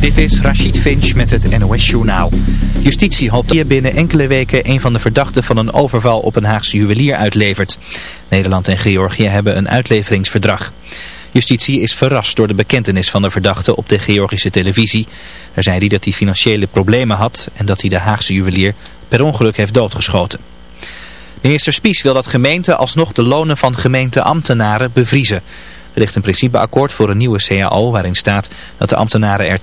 Dit is Rashid Finch met het NOS-journaal. Justitie hoopt dat binnen enkele weken een van de verdachten van een overval op een Haagse juwelier uitlevert. Nederland en Georgië hebben een uitleveringsverdrag. Justitie is verrast door de bekentenis van de verdachte op de Georgische televisie. Daar zei hij dat hij financiële problemen had en dat hij de Haagse juwelier per ongeluk heeft doodgeschoten. Minister Spies wil dat gemeenten alsnog de lonen van gemeenteambtenaren bevriezen. Er ligt een principeakkoord voor een nieuwe CAO waarin staat dat de ambtenaren er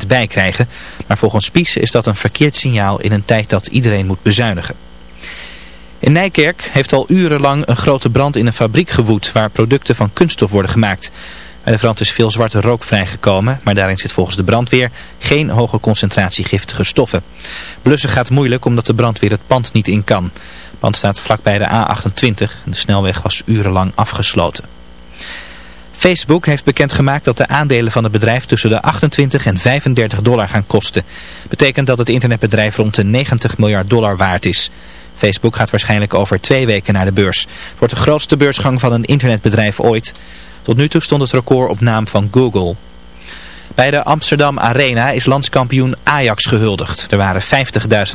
2% bij krijgen. Maar volgens Spies is dat een verkeerd signaal in een tijd dat iedereen moet bezuinigen. In Nijkerk heeft al urenlang een grote brand in een fabriek gewoed waar producten van kunststof worden gemaakt. Bij de brand is veel zwarte rook vrijgekomen, maar daarin zit volgens de brandweer geen hoge concentratie giftige stoffen. Blussen gaat moeilijk omdat de brandweer het pand niet in kan. Het pand staat vlakbij de A28 en de snelweg was urenlang afgesloten. Facebook heeft bekendgemaakt dat de aandelen van het bedrijf tussen de 28 en 35 dollar gaan kosten. Betekent dat het internetbedrijf rond de 90 miljard dollar waard is. Facebook gaat waarschijnlijk over twee weken naar de beurs. Het wordt de grootste beursgang van een internetbedrijf ooit. Tot nu toe stond het record op naam van Google. Bij de Amsterdam Arena is landskampioen Ajax gehuldigd. Er waren 50.000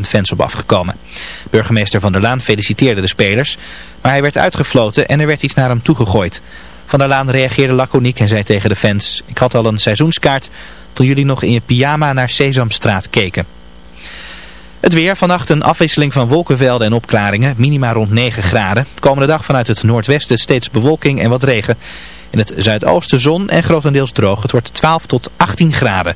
fans op afgekomen. Burgemeester Van der Laan feliciteerde de spelers, maar hij werd uitgefloten en er werd iets naar hem toegegooid. Van der Laan reageerde laconiek en zei tegen de fans... Ik had al een seizoenskaart toen jullie nog in je pyjama naar Sesamstraat keken. Het weer, vannacht een afwisseling van wolkenvelden en opklaringen, minima rond 9 graden. Komende dag vanuit het noordwesten steeds bewolking en wat regen. In het zuidoosten zon en grotendeels droog. Het wordt 12 tot 18 graden.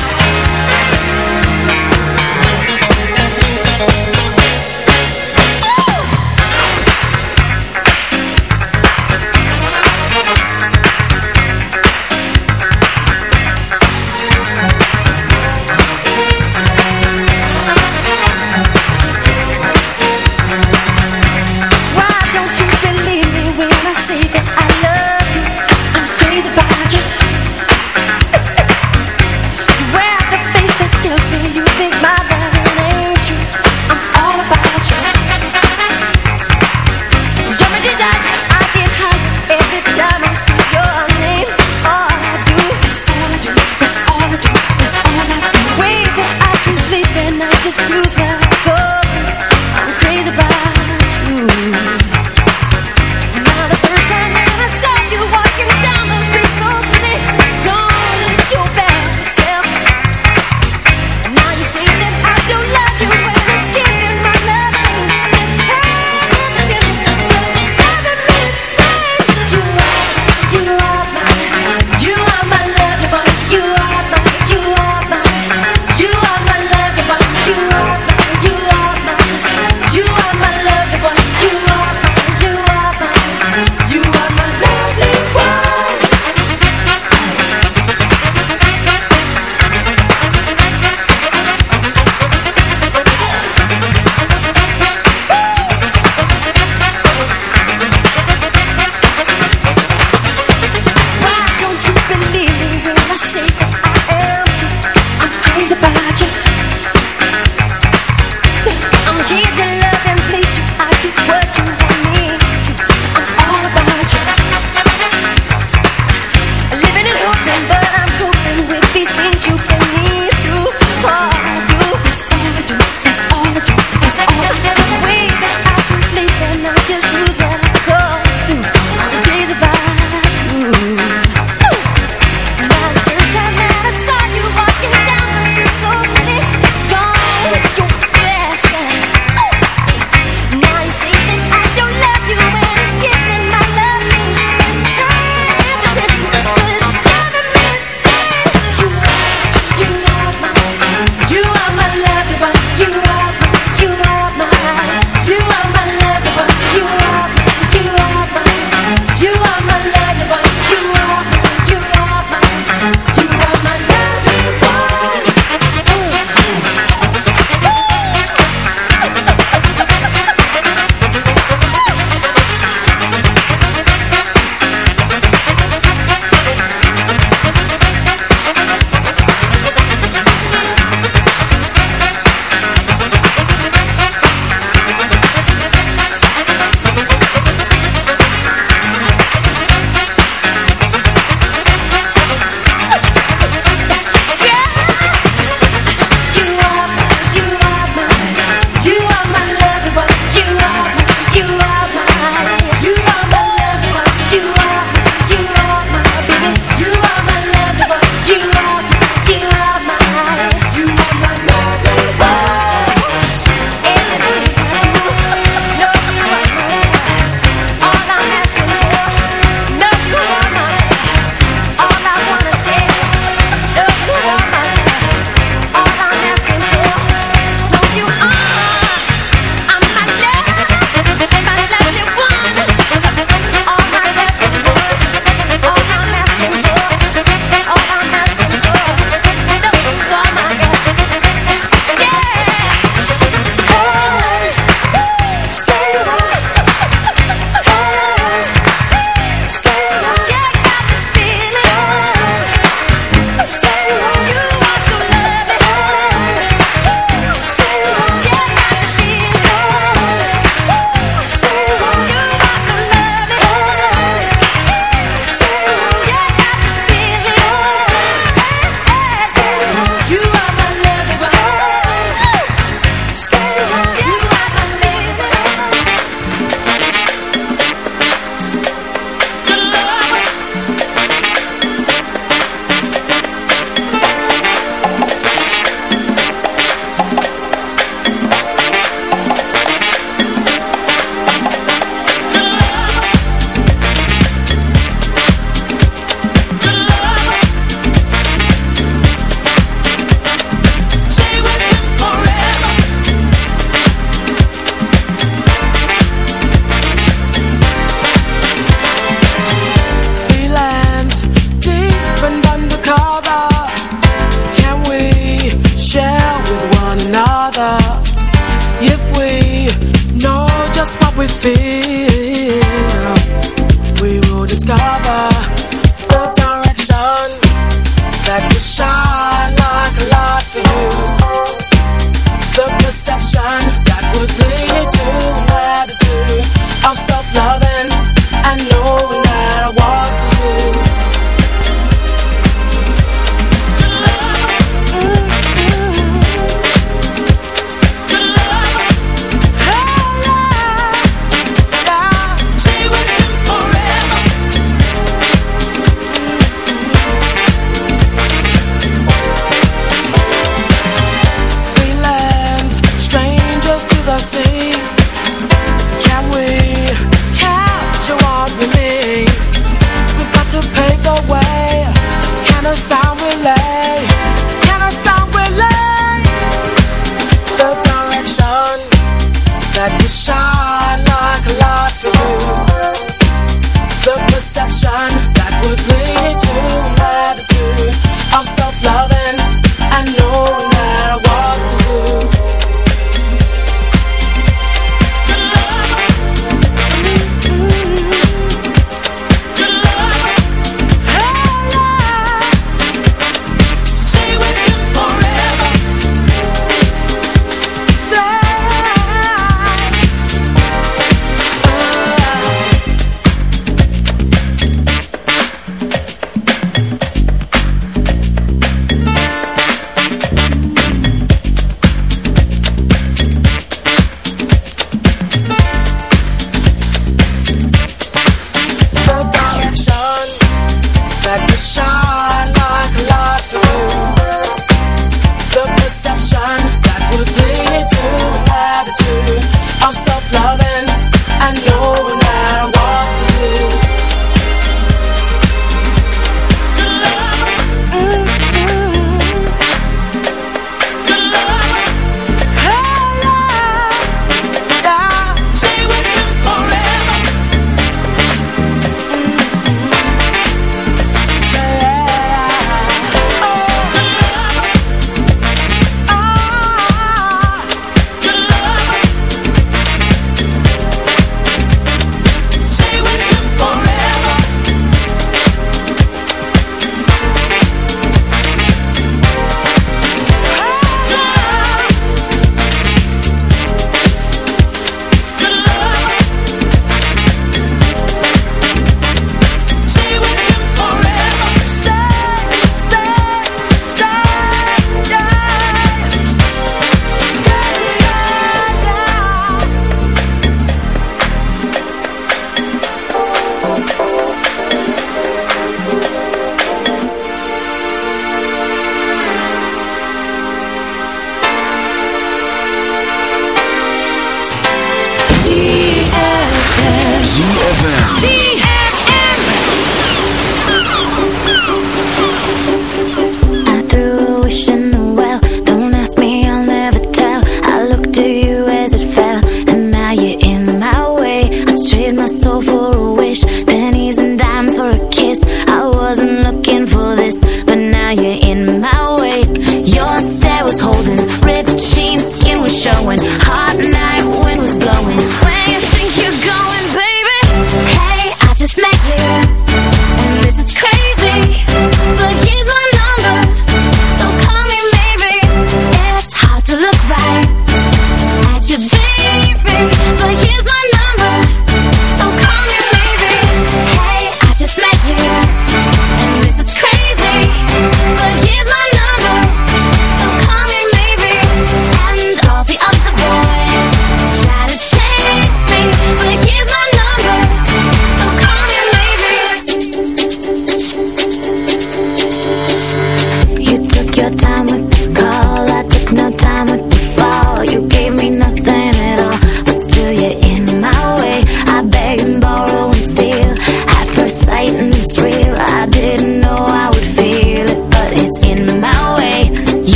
would play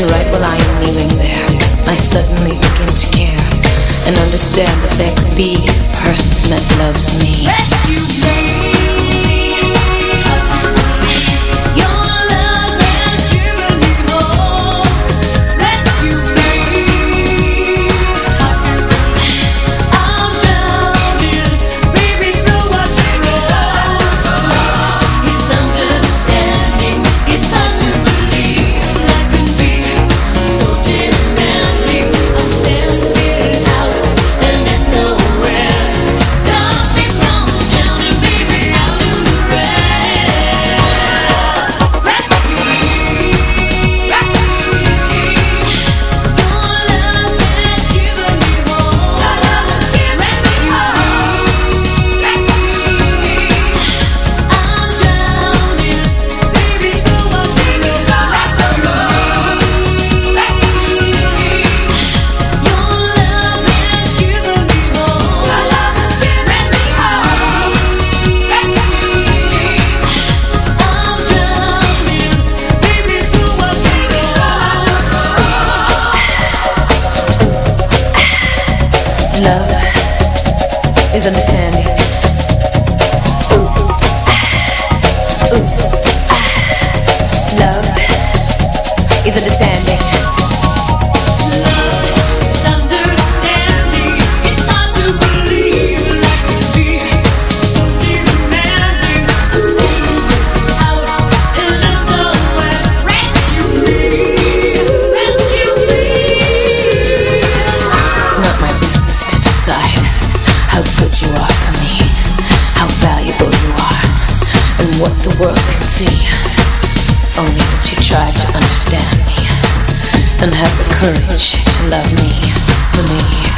And right while I am kneeling there I suddenly begin to care And understand that there could be a person that loves me Rescue me world can see. Only that you try to understand me and have the courage to love me for me.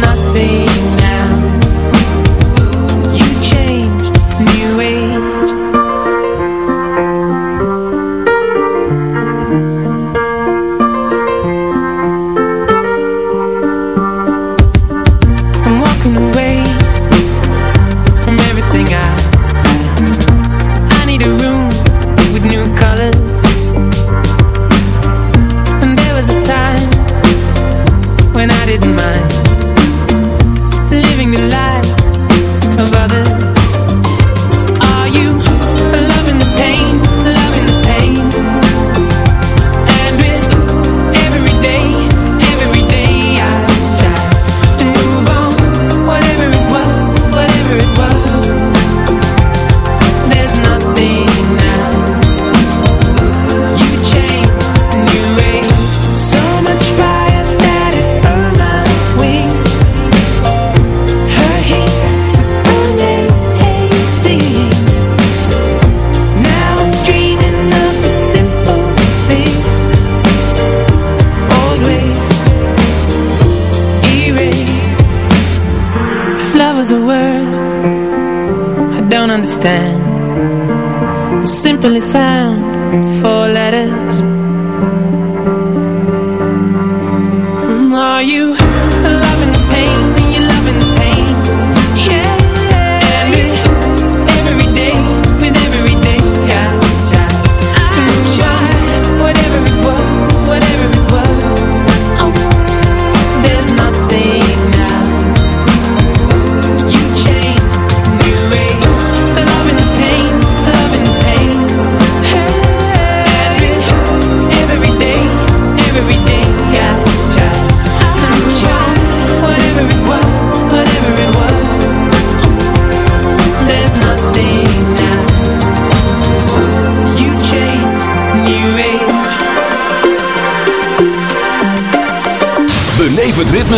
nothing Simply sound four letters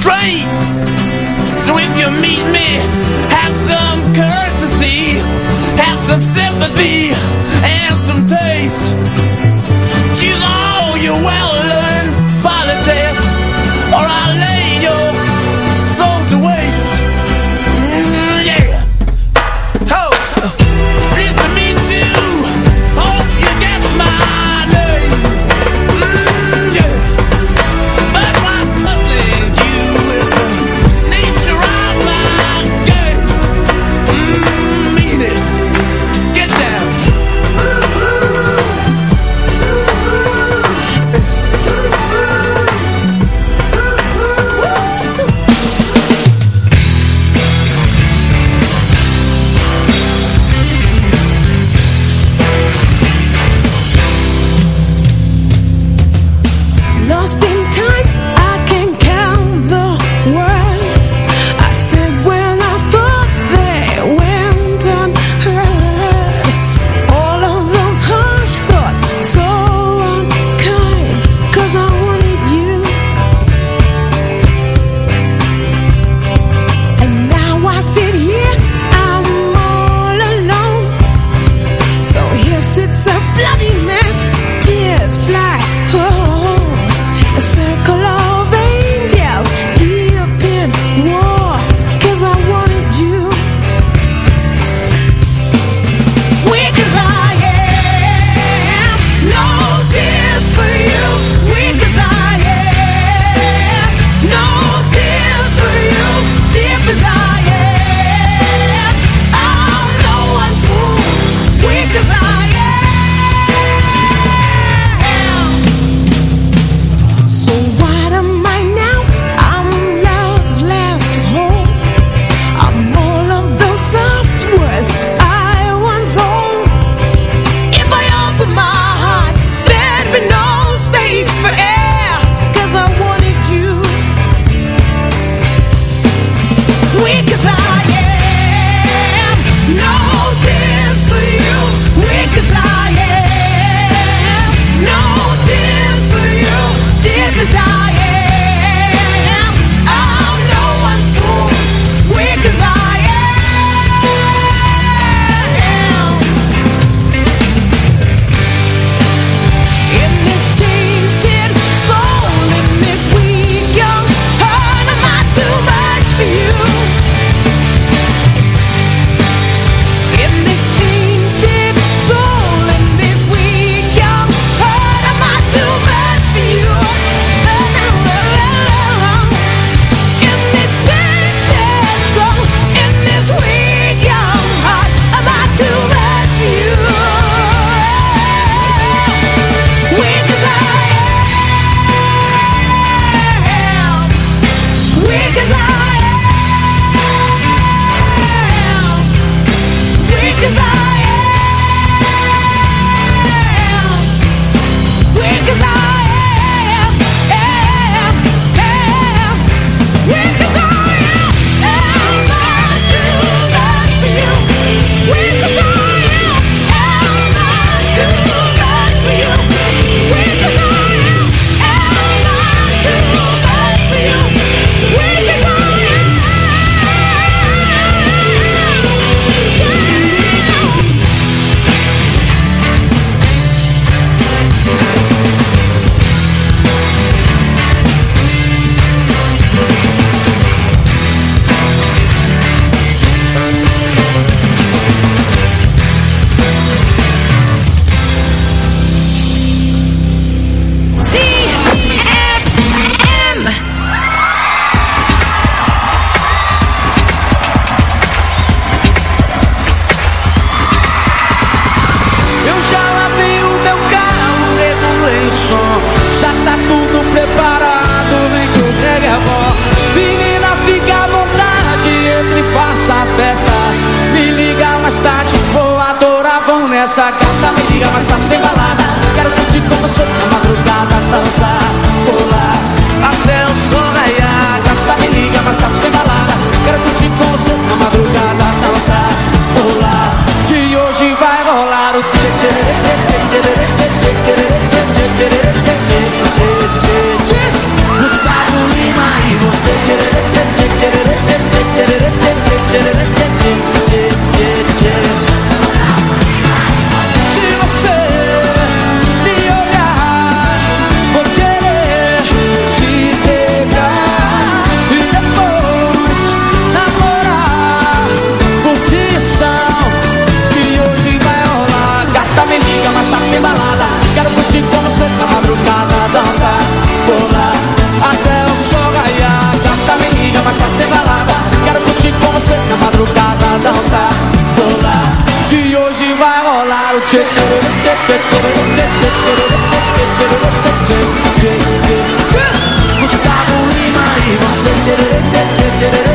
straight. So if you meet me, have some courtesy, have some sympathy, and some taste. Gustavo Lima y vos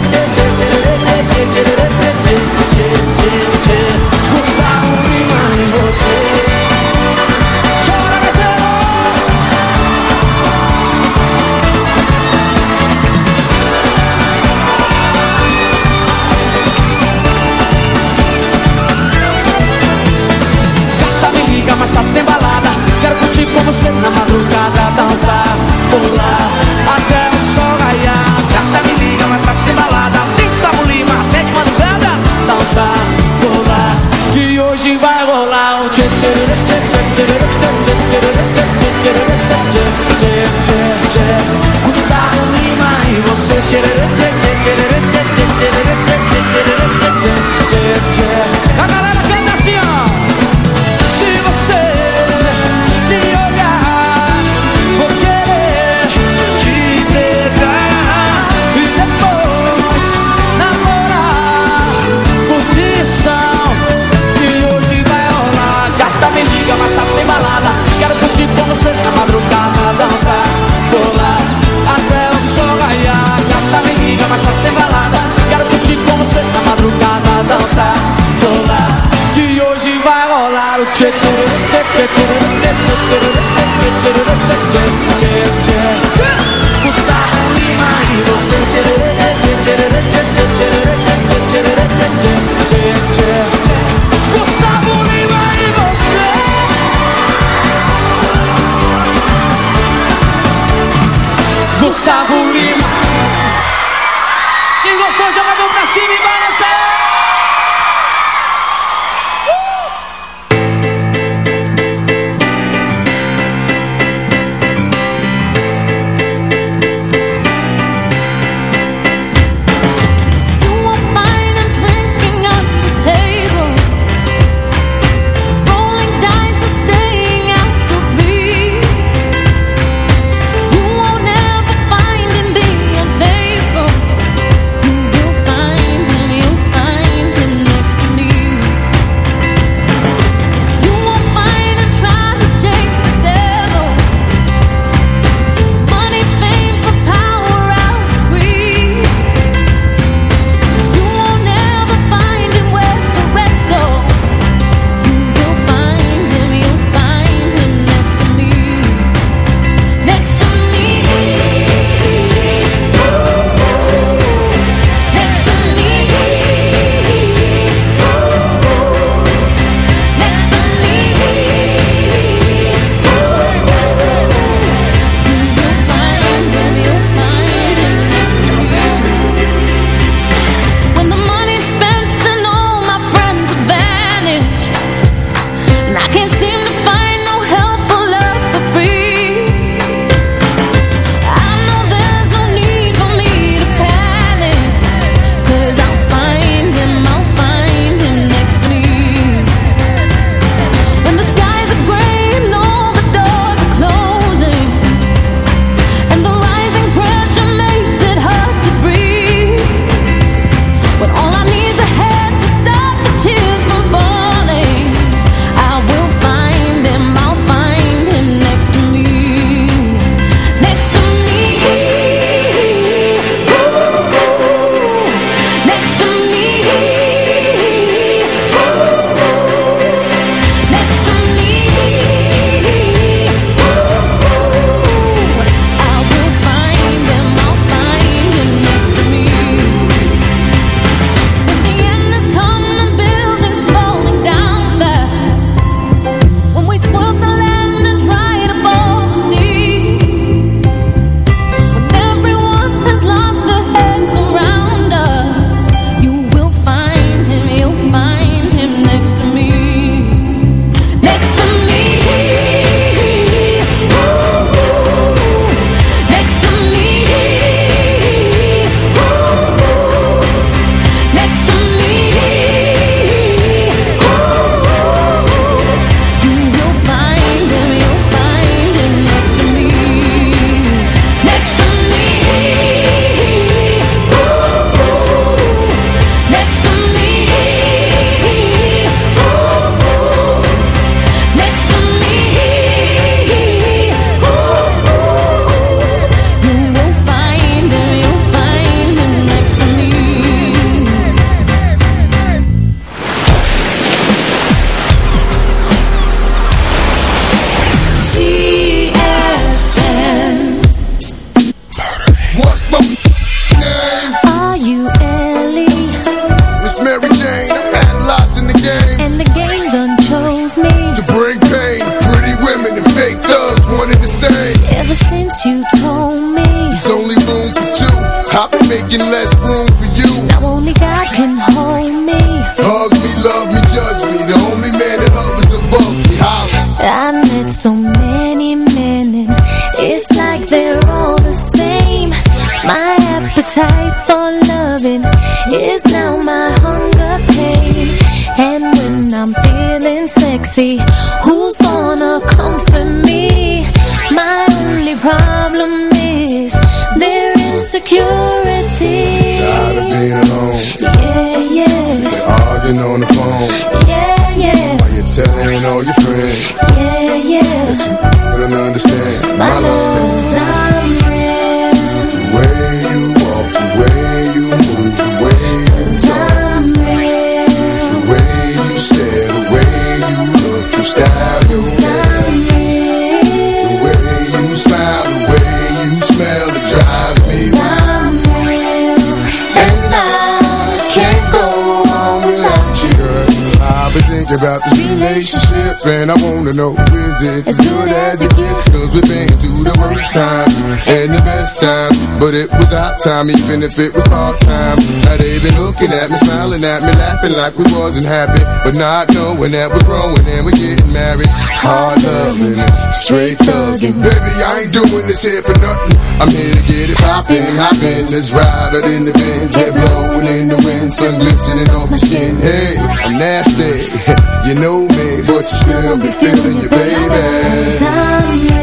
something I wanna know is this, as good as it gets Cause we've been through the worst time And the best time But it was our time, even if it was part-time Now they been looking at me, smiling at me Laughing like we wasn't happy But not knowing that we're growing and we're getting married Hard loving, straight thugging Baby, I ain't doing this here for nothing I'm here to get it poppin', hoppin' Let's ride out in the Benz Head blowin' in the wind, sun glistening on my skin Hey, I'm nasty, you know me But you still be feeling your baby baby.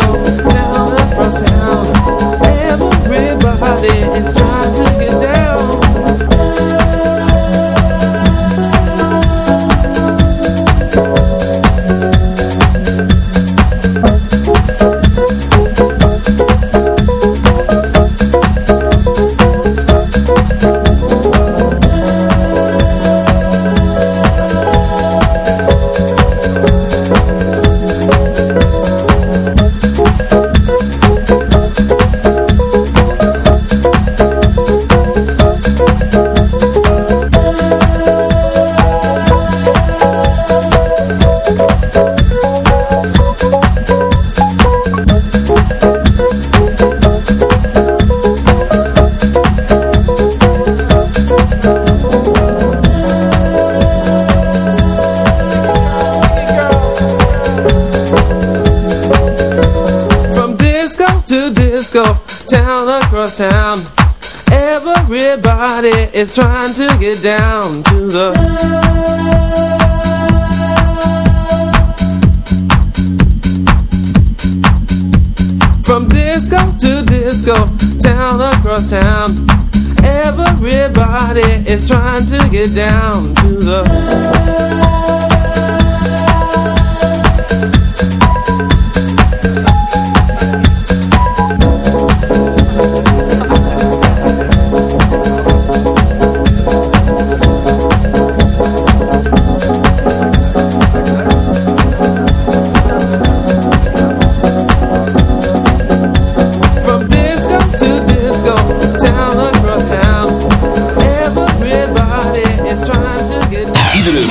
go. It's trying to get down to the love. From disco to disco, town across town Everybody is trying to get down to the love.